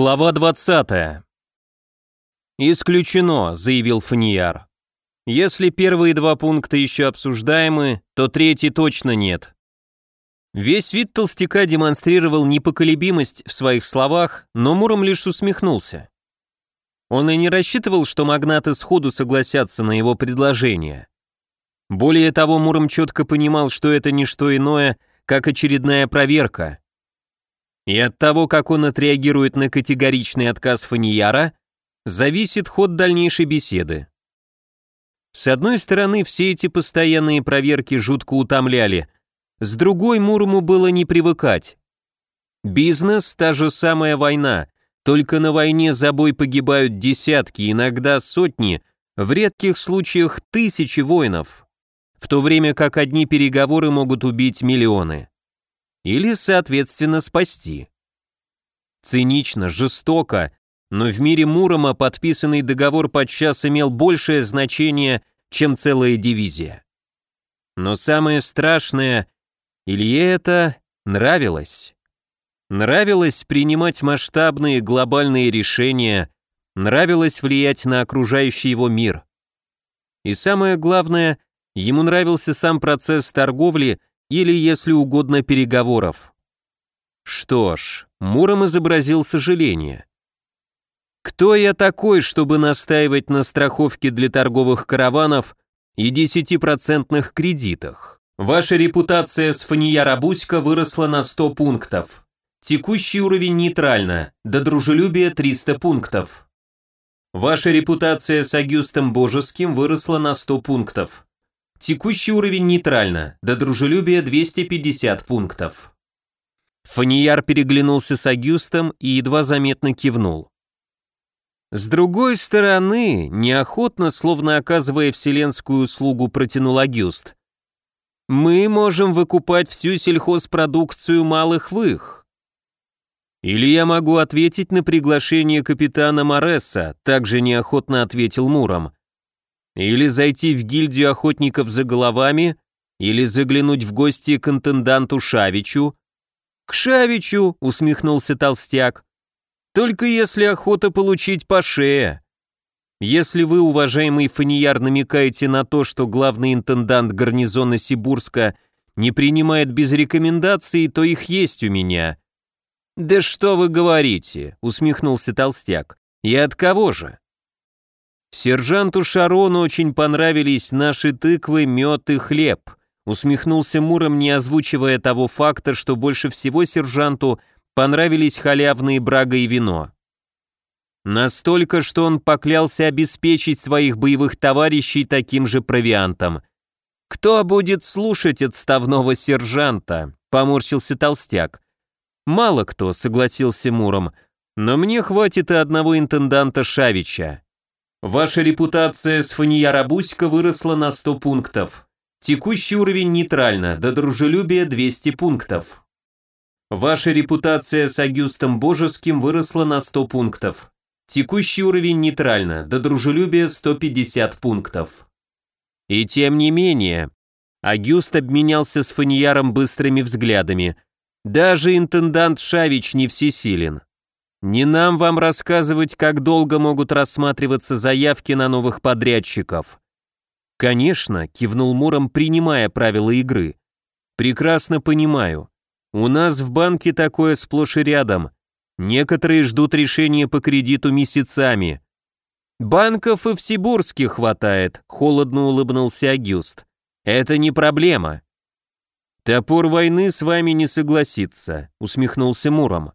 Глава 20. «Исключено», — заявил Фанияр. «Если первые два пункта еще обсуждаемы, то третий точно нет». Весь вид толстяка демонстрировал непоколебимость в своих словах, но Муром лишь усмехнулся. Он и не рассчитывал, что магнаты сходу согласятся на его предложение. Более того, Муром четко понимал, что это не что иное, как очередная проверка. И от того, как он отреагирует на категоричный отказ Фанияра, зависит ход дальнейшей беседы. С одной стороны, все эти постоянные проверки жутко утомляли, с другой Мурому было не привыкать. Бизнес – та же самая война, только на войне за бой погибают десятки, иногда сотни, в редких случаях тысячи воинов, в то время как одни переговоры могут убить миллионы или, соответственно, спасти. Цинично, жестоко, но в мире Мурома подписанный договор подчас имел большее значение, чем целая дивизия. Но самое страшное, Илье это нравилось. Нравилось принимать масштабные глобальные решения, нравилось влиять на окружающий его мир. И самое главное, ему нравился сам процесс торговли или, если угодно, переговоров. Что ж, Муром изобразил сожаление. Кто я такой, чтобы настаивать на страховке для торговых караванов и 10% кредитах? Ваша репутация с Фания Рабуська выросла на 100 пунктов. Текущий уровень нейтрально, до дружелюбия 300 пунктов. Ваша репутация с Агюстом Божеским выросла на 100 пунктов. Текущий уровень нейтрально, до дружелюбия 250 пунктов. Фанияр переглянулся с Агюстом и едва заметно кивнул. С другой стороны, неохотно, словно оказывая вселенскую услугу, протянул Агюст. Мы можем выкупать всю сельхозпродукцию малых вых. Или я могу ответить на приглашение капитана Моресса, также неохотно ответил Муром. Или зайти в гильдию охотников за головами, или заглянуть в гости к интенданту Шавичу. К Шавичу, усмехнулся толстяк. Только если охота получить по шее. Если вы, уважаемый Фанияр, намекаете на то, что главный интендант гарнизона Сибурска не принимает без рекомендаций, то их есть у меня. Да что вы говорите, усмехнулся толстяк. И от кого же? Сержанту Шарону очень понравились наши тыквы, мед и хлеб. Усмехнулся Муром, не озвучивая того факта, что больше всего сержанту понравились халявные брага и вино. Настолько, что он поклялся обеспечить своих боевых товарищей таким же провиантом. «Кто будет слушать отставного сержанта?» — поморщился толстяк. «Мало кто», — согласился Муром, — «но мне хватит и одного интенданта Шавича. Ваша репутация с Фания выросла на 100 пунктов. Текущий уровень нейтрально, до дружелюбия 200 пунктов. Ваша репутация с Агюстом Божеским выросла на 100 пунктов. Текущий уровень нейтрально, до дружелюбия 150 пунктов. И тем не менее, Агюст обменялся с Фанияром быстрыми взглядами. Даже интендант Шавич не всесилен. Не нам вам рассказывать, как долго могут рассматриваться заявки на новых подрядчиков. Конечно, кивнул Муром, принимая правила игры. Прекрасно понимаю. У нас в банке такое сплошь и рядом. Некоторые ждут решения по кредиту месяцами. Банков и в Сибурске хватает, холодно улыбнулся Агюст. Это не проблема. Топор войны с вами не согласится, усмехнулся Муром.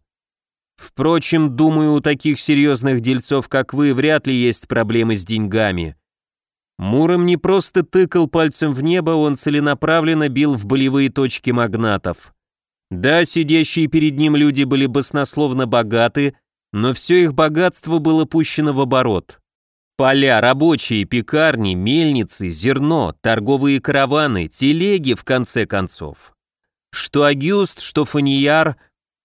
Впрочем, думаю, у таких серьезных дельцов, как вы, вряд ли есть проблемы с деньгами. Муром не просто тыкал пальцем в небо, он целенаправленно бил в болевые точки магнатов. Да, сидящие перед ним люди были баснословно богаты, но все их богатство было пущено в оборот. Поля, рабочие, пекарни, мельницы, зерно, торговые караваны, телеги, в конце концов. Что Агюст, что Фанияр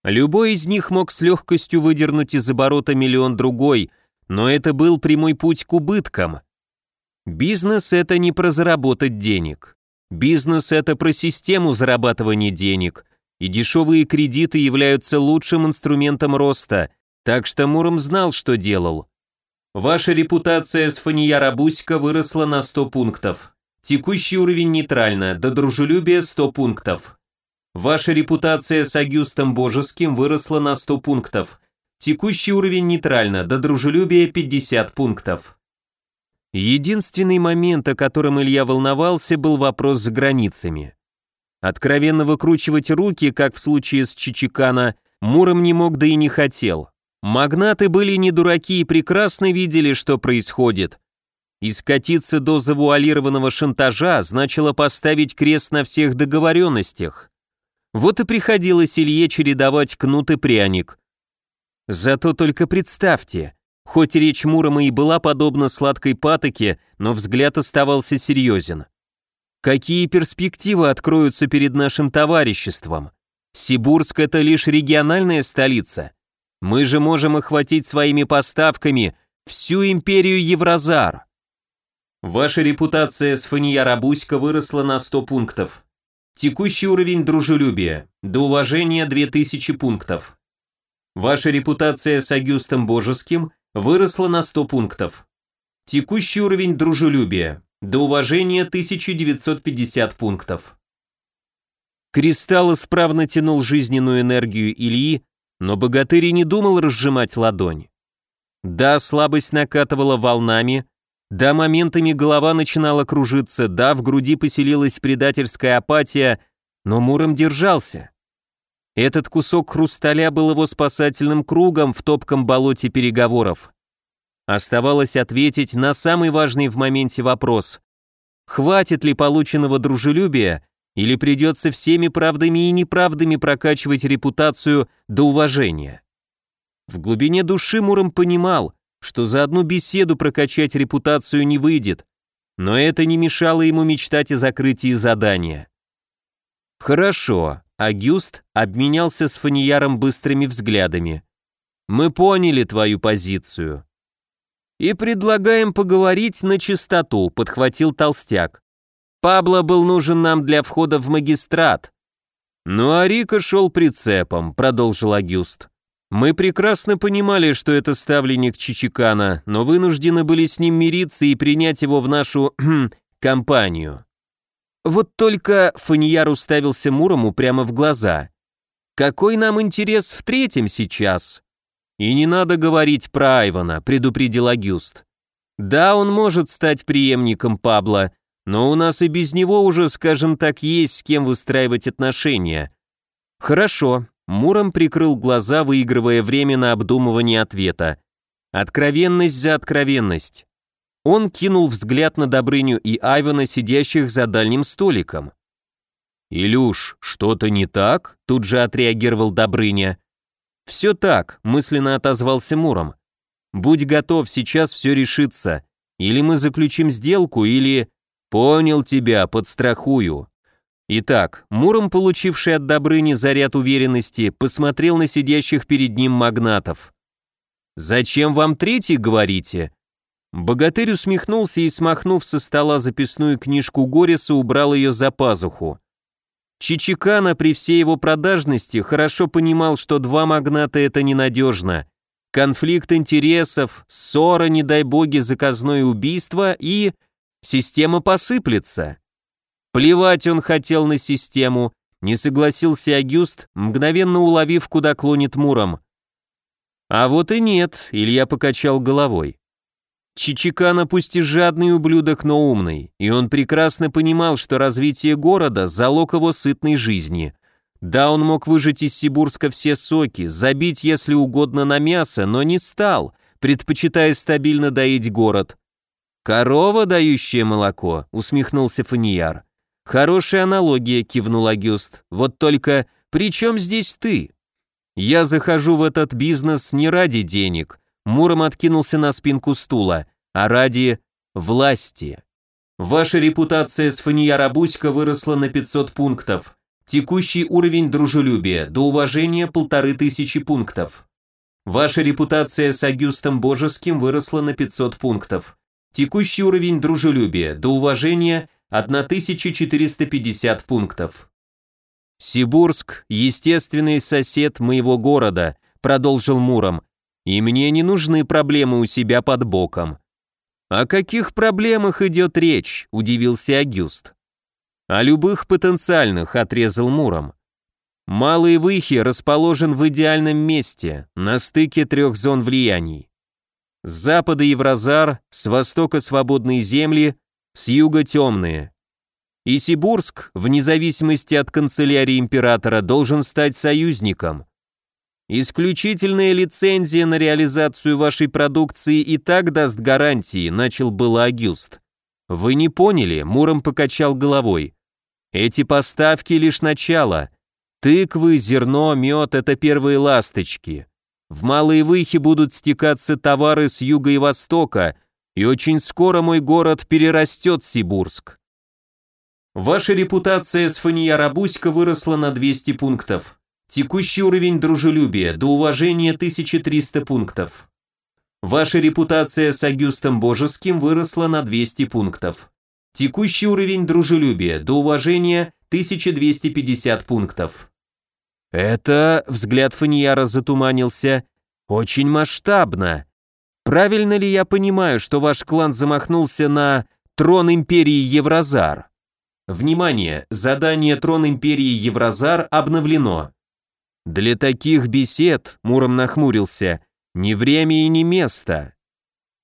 Любой из них мог с легкостью выдернуть из оборота миллион другой, но это был прямой путь к убыткам. Бизнес — это не про заработать денег. Бизнес — это про систему зарабатывания денег, и дешевые кредиты являются лучшим инструментом роста, Так что Муром знал, что делал. Ваша репутация с Фанияра Буська выросла на 100 пунктов. Текущий уровень нейтрально, до дружелюбия 100 пунктов. Ваша репутация с Агюстом Божеским выросла на 100 пунктов. Текущий уровень нейтрально, до дружелюбия 50 пунктов. Единственный момент, о котором Илья волновался, был вопрос с границами. Откровенно выкручивать руки, как в случае с Чичикана, Муром не мог да и не хотел. Магнаты были не дураки и прекрасно видели, что происходит. И скатиться до завуалированного шантажа значило поставить крест на всех договоренностях. Вот и приходилось Илье чередовать кнут и пряник. Зато только представьте, Хоть речь Мурома и была подобна сладкой патоке, но взгляд оставался серьезен. Какие перспективы откроются перед нашим товариществом? Сибурск – это лишь региональная столица. Мы же можем охватить своими поставками всю империю Евразар. Ваша репутация с Фанияра Буська выросла на 100 пунктов. Текущий уровень дружелюбия. До уважения 2000 пунктов. Ваша репутация с Агюстом Божеским выросла на 100 пунктов. Текущий уровень дружелюбия. До уважения 1950 пунктов. Кристалл исправно тянул жизненную энергию Ильи, но богатырь не думал разжимать ладонь. Да, слабость накатывала волнами, да, моментами голова начинала кружиться, да, в груди поселилась предательская апатия, но Муром держался. Этот кусок хрусталя был его спасательным кругом в топком болоте переговоров. Оставалось ответить на самый важный в моменте вопрос. Хватит ли полученного дружелюбия, или придется всеми правдами и неправдами прокачивать репутацию до уважения? В глубине души Муром понимал, что за одну беседу прокачать репутацию не выйдет, но это не мешало ему мечтать о закрытии задания. Хорошо, Агюст обменялся с Фанияром быстрыми взглядами. «Мы поняли твою позицию». «И предлагаем поговорить на чистоту», — подхватил Толстяк. «Пабло был нужен нам для входа в магистрат». «Ну а Рика шел прицепом», — продолжил Агюст. «Мы прекрасно понимали, что это ставленник Чичикана, но вынуждены были с ним мириться и принять его в нашу компанию». Вот только Фаньяр уставился Мурому прямо в глаза. «Какой нам интерес в третьем сейчас?» «И не надо говорить про Айвана», — предупредил Агюст. «Да, он может стать преемником Пабла, но у нас и без него уже, скажем так, есть с кем выстраивать отношения». «Хорошо», — Муром прикрыл глаза, выигрывая время на обдумывание ответа. «Откровенность за откровенность. Он кинул взгляд на Добрыню и Айвана, сидящих за дальним столиком. «Илюш, что-то не так?» – тут же отреагировал Добрыня. «Все так», – мысленно отозвался Муром. «Будь готов, сейчас все решится. Или мы заключим сделку, или...» «Понял тебя, подстрахую». Итак, Муром, получивший от Добрыни заряд уверенности, посмотрел на сидящих перед ним магнатов. «Зачем вам третий, говорите?» Богатырь усмехнулся и, смахнув со стола записную книжку Гориса, убрал ее за пазуху. Чичикана при всей его продажности хорошо понимал, что два магната это ненадежно. Конфликт интересов, ссора, не дай боги, заказное убийство и... Система посыплется. Плевать он хотел на систему, не согласился Агюст, мгновенно уловив, куда клонит Муром. А вот и нет, Илья покачал головой. Чичикана пусть и жадный ублюдок, но умный, и он прекрасно понимал, что развитие города – залог его сытной жизни. Да, он мог выжать из Сибурска все соки, забить, если угодно, на мясо, но не стал, предпочитая стабильно доить город. «Корова, дающая молоко», — усмехнулся Фанияр. «Хорошая аналогия», — кивнул Агюст. «Вот только при чем здесь ты?» «Я захожу в этот бизнес не ради денег», Муром откинулся на спинку стула, а ради власти. Ваша репутация с Фанияра Буська выросла на 500 пунктов. Текущий уровень дружелюбия, до уважения полторы тысячи пунктов. Ваша репутация с Агюстом Божеским выросла на 500 пунктов. Текущий уровень дружелюбия, до уважения 1450 пунктов. Сибурск – естественный сосед моего города, продолжил Муром, И мне не нужны проблемы у себя под боком. О каких проблемах идет речь, удивился Агюст. О любых потенциальных, отрезал Муром. Малый Выхи расположен в идеальном месте, на стыке трех зон влияний. С запада Евразар, с востока свободные земли, с юга темные. И Сибурск, вне зависимости от канцелярии императора, должен стать союзником. Исключительная лицензия на реализацию вашей продукции и так даст гарантии, начал было Агюст. Вы не поняли, Муром покачал головой. Эти поставки лишь начало. Тыквы, зерно, мед – это первые ласточки. В Малые Выхи будут стекаться товары с юга и востока, и очень скоро мой город перерастет Сибурск. Ваша репутация с Фания-Рабуська выросла на 200 пунктов. Текущий уровень дружелюбия до уважения 1300 пунктов. Ваша репутация с Агюстом Божеским выросла на 200 пунктов. Текущий уровень дружелюбия до уважения 1250 пунктов. Это, взгляд Фаньяра затуманился, очень масштабно. Правильно ли я понимаю, что ваш клан замахнулся на трон империи Евразар? Внимание, задание трон империи Евразар обновлено. Для таких бесед, Муром нахмурился, ни время и ни место.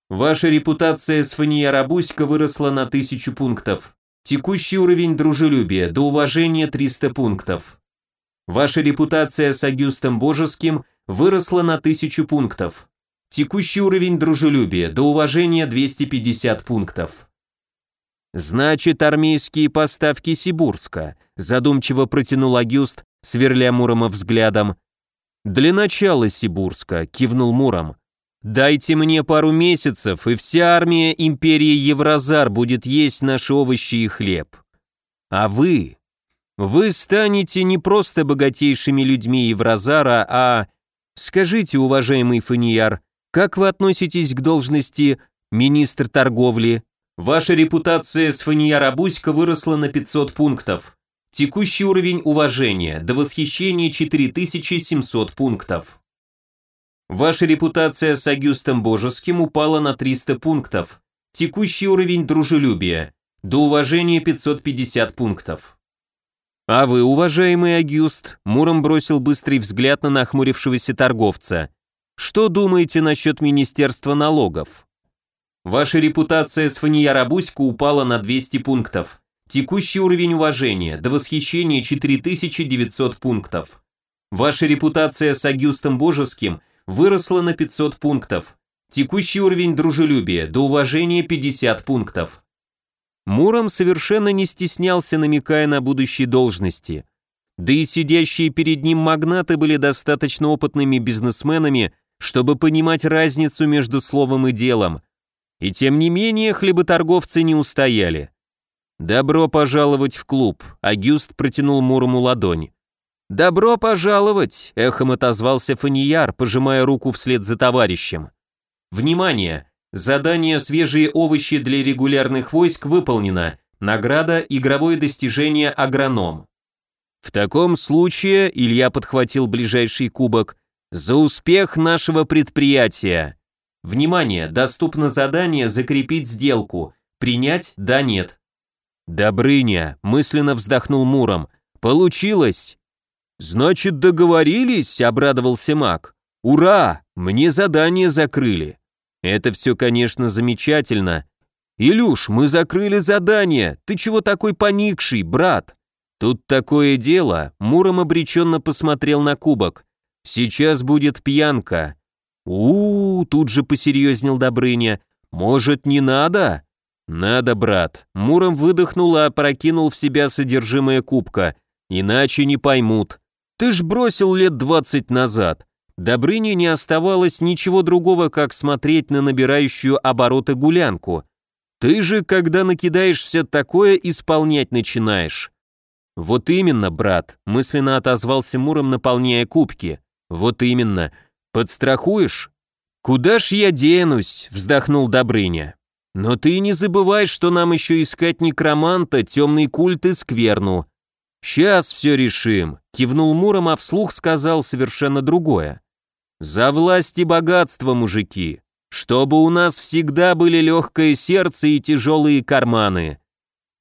Ваша репутация с Фания Рабуська выросла на тысячу пунктов. Текущий уровень дружелюбия, до уважения 300 пунктов. Ваша репутация с Агюстом Божеским выросла на тысячу пунктов. Текущий уровень дружелюбия, до уважения 250 пунктов. Значит, армейские поставки Сибурска, задумчиво протянул Агюст, сверля Мурома взглядом. Для начала Сибурска, кивнул Муром. Дайте мне пару месяцев, и вся армия империи Евразар будет есть наши овощи и хлеб. А вы, вы станете не просто богатейшими людьми Евразара, а... Скажите, уважаемый Фанияр, как вы относитесь к должности министр торговли? Ваша репутация с Фанияра Буська выросла на 500 пунктов. Текущий уровень уважения до восхищения 4700 пунктов. Ваша репутация с Агюстом Божеским упала на 300 пунктов. Текущий уровень дружелюбия до уважения 550 пунктов. «А вы, уважаемый Агюст», Муром бросил быстрый взгляд на нахмурившегося торговца. «Что думаете насчет Министерства налогов?» «Ваша репутация с Фаньяра-Буська упала на 200 пунктов. Текущий уровень уважения до восхищения 4900 пунктов. Ваша репутация с Агюстом Божеским выросла на 500 пунктов. Текущий уровень дружелюбия до уважения 50 пунктов. Муром совершенно не стеснялся, намекая на будущие должности. Да и сидящие перед ним магнаты были достаточно опытными бизнесменами, чтобы понимать разницу между словом и делом. И тем не менее хлеботорговцы не устояли. «Добро пожаловать в клуб», — Агюст протянул Мурому ладонь. «Добро пожаловать», — эхом отозвался Фанияр, пожимая руку вслед за товарищем. «Внимание! Задание «Свежие овощи для регулярных войск» выполнено. Награда «Игровое достижение агроном». В таком случае Илья подхватил ближайший кубок за успех нашего предприятия. Внимание, доступно задание закрепить сделку. Принять? Да, нет. Добрыня, мысленно вздохнул Муром. Получилось. Значит, договорились, обрадовался Мак. Ура, мне задание закрыли. Это все, конечно, замечательно. Илюш, мы закрыли задание. Ты чего такой поникший, брат? Тут такое дело. Муром обреченно посмотрел на кубок. Сейчас будет пьянка. У, -у, -у тут же посерьезнел Добрыня. Может, не надо? Надо, брат. Муром выдохнул и опрокинул в себя содержимое кубка. Иначе не поймут. Ты ж бросил лет двадцать назад. Добрыне не оставалось ничего другого, как смотреть на набирающую обороты гулянку. Ты же, когда накидаешься, такое исполнять начинаешь. Вот именно, брат, мысленно отозвался Муром, наполняя кубки. Вот именно. Подстрахуешь? Куда ж я денусь, вздохнул Добрыня. Но ты не забывай, что нам еще искать некроманта, темный культ и скверну. Сейчас все решим, кивнул Муром, а вслух сказал совершенно другое. За власть и богатство, мужики! Чтобы у нас всегда были легкое сердце и тяжелые карманы.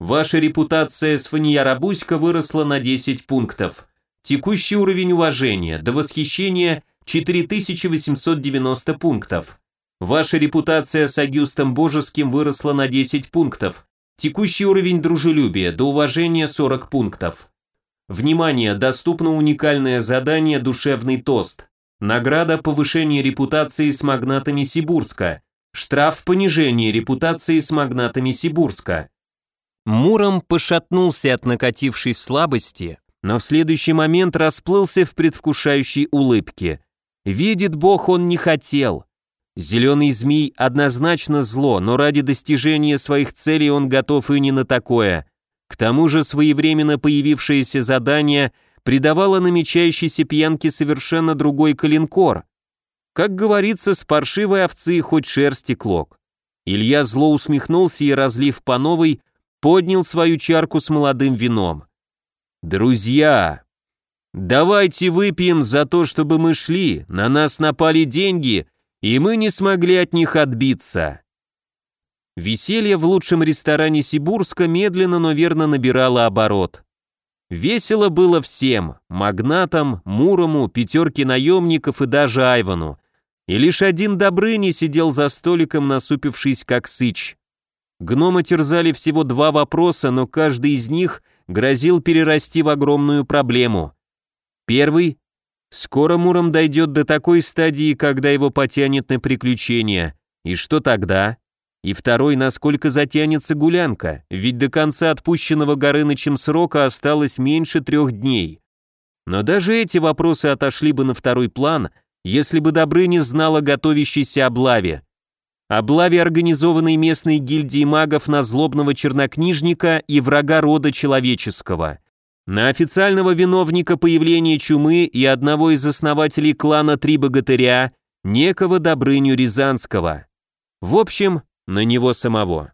Ваша репутация с Фаньяра-Буська выросла на 10 пунктов. Текущий уровень уважения до восхищения 4890 пунктов. Ваша репутация с Агюстом Божеским выросла на 10 пунктов. Текущий уровень дружелюбия до уважения 40 пунктов. Внимание, доступно уникальное задание «Душевный тост». Награда повышение репутации с магнатами Сибурска. Штраф понижение репутации с магнатами Сибурска. Муром пошатнулся от накатившей слабости, но в следующий момент расплылся в предвкушающей улыбке. Видит Бог, он не хотел. Зеленый змей однозначно зло, но ради достижения своих целей он готов и не на такое. К тому же своевременно появившееся задание придавало намечающейся пьянке совершенно другой калинкор. Как говорится, с паршивой овцы хоть шерсти клок. Илья зло усмехнулся и, разлив по новой, поднял свою чарку с молодым вином. «Друзья, давайте выпьем за то, чтобы мы шли, на нас напали деньги, и мы не смогли от них отбиться». Веселье в лучшем ресторане Сибурска медленно, но верно набирало оборот. Весело было всем – магнатам, Мурому, пятерке наемников и даже Айвану. И лишь один Добрыни сидел за столиком, насупившись как сыч. Гнома терзали всего два вопроса, но каждый из них грозил перерасти в огромную проблему. Первый – скоро Муром дойдет до такой стадии, когда его потянет на приключения. И что тогда? И второй, насколько затянется гулянка, ведь до конца отпущенного Горынычем срока осталось меньше трех дней. Но даже эти вопросы отошли бы на второй план, если бы Добрыня знала готовящейся облаве. Облаве организованной местной гильдии магов на злобного чернокнижника и врага рода человеческого. На официального виновника появления чумы и одного из основателей клана Три Богатыря, некого Добрыню Рязанского. В общем, на него самого.